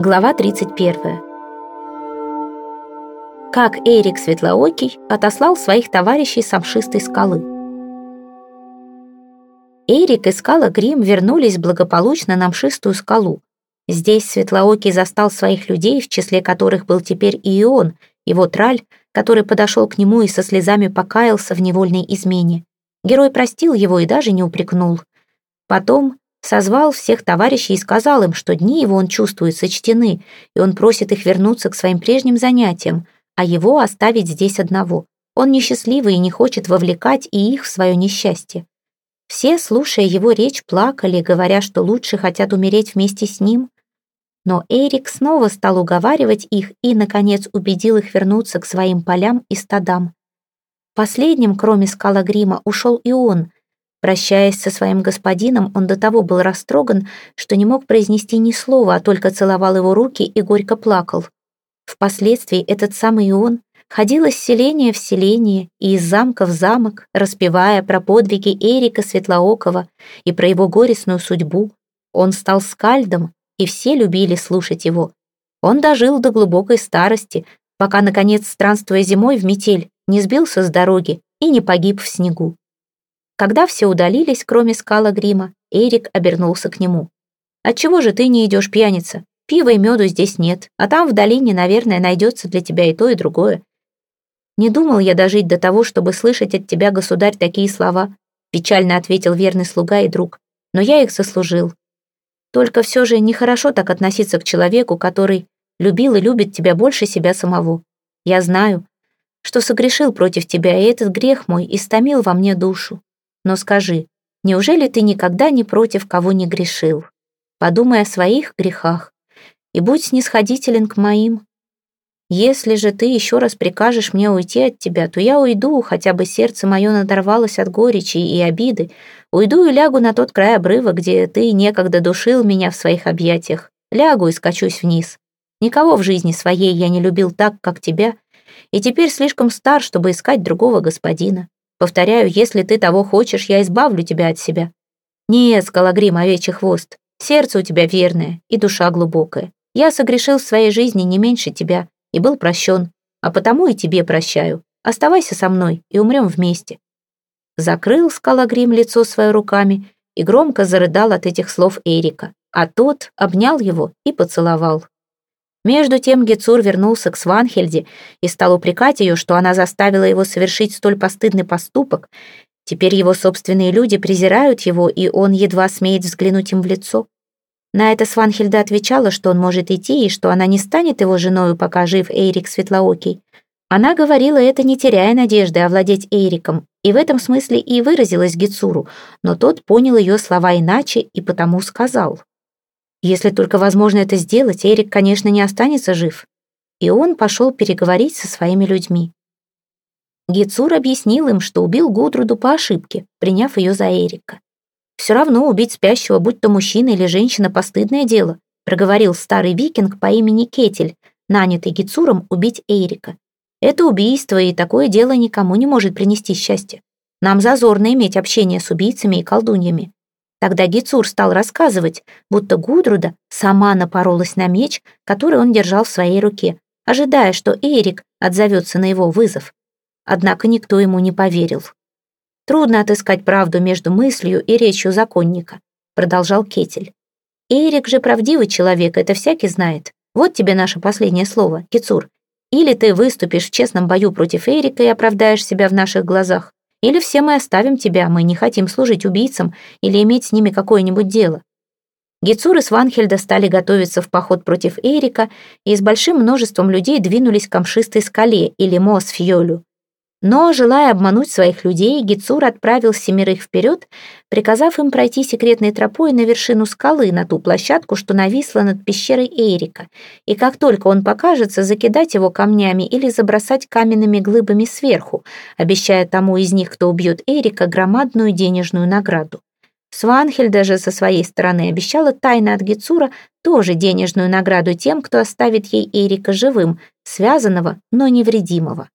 Глава 31. Как Эрик Светлоокий отослал своих товарищей с обшистой скалы. Эрик и скала Грим вернулись благополучно на мшистую скалу. Здесь Светлоокий застал своих людей, в числе которых был теперь и он, его траль, который подошел к нему и со слезами покаялся в невольной измене. Герой простил его и даже не упрекнул. Потом созвал всех товарищей и сказал им, что дни его он чувствует сочтены, и он просит их вернуться к своим прежним занятиям, а его оставить здесь одного. Он несчастливый и не хочет вовлекать и их в свое несчастье. Все, слушая его речь, плакали, говоря, что лучше хотят умереть вместе с ним. Но Эрик снова стал уговаривать их и, наконец, убедил их вернуться к своим полям и стадам. Последним, кроме скала Грима, ушел и он, Прощаясь со своим господином, он до того был растроган, что не мог произнести ни слова, а только целовал его руки и горько плакал. Впоследствии этот самый он ходил из селения в селение и из замка в замок, распевая про подвиги Эрика Светлоокова и про его горестную судьбу. Он стал скальдом, и все любили слушать его. Он дожил до глубокой старости, пока, наконец, странствуя зимой в метель, не сбился с дороги и не погиб в снегу. Когда все удалились, кроме скала грима, Эрик обернулся к нему. «Отчего же ты не идешь, пьяница? Пива и меду здесь нет, а там в долине, наверное, найдется для тебя и то, и другое. Не думал я дожить до того, чтобы слышать от тебя, государь, такие слова», печально ответил верный слуга и друг. «Но я их заслужил. Только все же нехорошо так относиться к человеку, который любил и любит тебя больше себя самого. Я знаю, что согрешил против тебя, и этот грех мой истомил во мне душу. Но скажи, неужели ты никогда не против кого не грешил? Подумай о своих грехах и будь снисходителен к моим. Если же ты еще раз прикажешь мне уйти от тебя, то я уйду, хотя бы сердце мое надорвалось от горечи и обиды, уйду и лягу на тот край обрыва, где ты некогда душил меня в своих объятиях, лягу и скачусь вниз. Никого в жизни своей я не любил так, как тебя, и теперь слишком стар, чтобы искать другого господина. Повторяю, если ты того хочешь, я избавлю тебя от себя. Нет, скалагрим, овечий хвост, сердце у тебя верное и душа глубокая. Я согрешил в своей жизни не меньше тебя и был прощен, а потому и тебе прощаю. Оставайся со мной и умрем вместе». Закрыл скалагрим лицо свое руками и громко зарыдал от этих слов Эрика, а тот обнял его и поцеловал. Между тем Гецур вернулся к Сванхельде и стал упрекать ее, что она заставила его совершить столь постыдный поступок. Теперь его собственные люди презирают его, и он едва смеет взглянуть им в лицо. На это Сванхельда отвечала, что он может идти и что она не станет его женою, пока жив Эйрик Светлоокий. Она говорила это, не теряя надежды овладеть Эйриком, и в этом смысле и выразилась Гецуру, но тот понял ее слова иначе и потому сказал. Если только возможно это сделать, Эрик, конечно, не останется жив. И он пошел переговорить со своими людьми. Гицур объяснил им, что убил Гудруду по ошибке, приняв ее за Эрика. «Все равно убить спящего, будь то мужчина или женщина, постыдное дело», проговорил старый викинг по имени Кетель, нанятый Гицуром убить Эрика. «Это убийство, и такое дело никому не может принести счастья. Нам зазорно иметь общение с убийцами и колдуньями. Тогда Гицур стал рассказывать, будто Гудруда сама напоролась на меч, который он держал в своей руке, ожидая, что Эрик отзовется на его вызов. Однако никто ему не поверил. «Трудно отыскать правду между мыслью и речью законника», продолжал Кетель. «Эрик же правдивый человек, это всякий знает. Вот тебе наше последнее слово, Кицур. Или ты выступишь в честном бою против Эрика и оправдаешь себя в наших глазах, или все мы оставим тебя, мы не хотим служить убийцам или иметь с ними какое-нибудь дело». Гицур и Сванхельда стали готовиться в поход против Эрика и с большим множеством людей двинулись к Амшистой скале или Мосфьолю. Но, желая обмануть своих людей, Гицур отправил семерых вперед, приказав им пройти секретной тропой на вершину скалы, на ту площадку, что нависла над пещерой Эрика, и как только он покажется, закидать его камнями или забросать каменными глыбами сверху, обещая тому из них, кто убьет Эрика, громадную денежную награду. Сванхель даже со своей стороны обещала тайно от Гицура тоже денежную награду тем, кто оставит ей Эрика живым, связанного, но невредимого.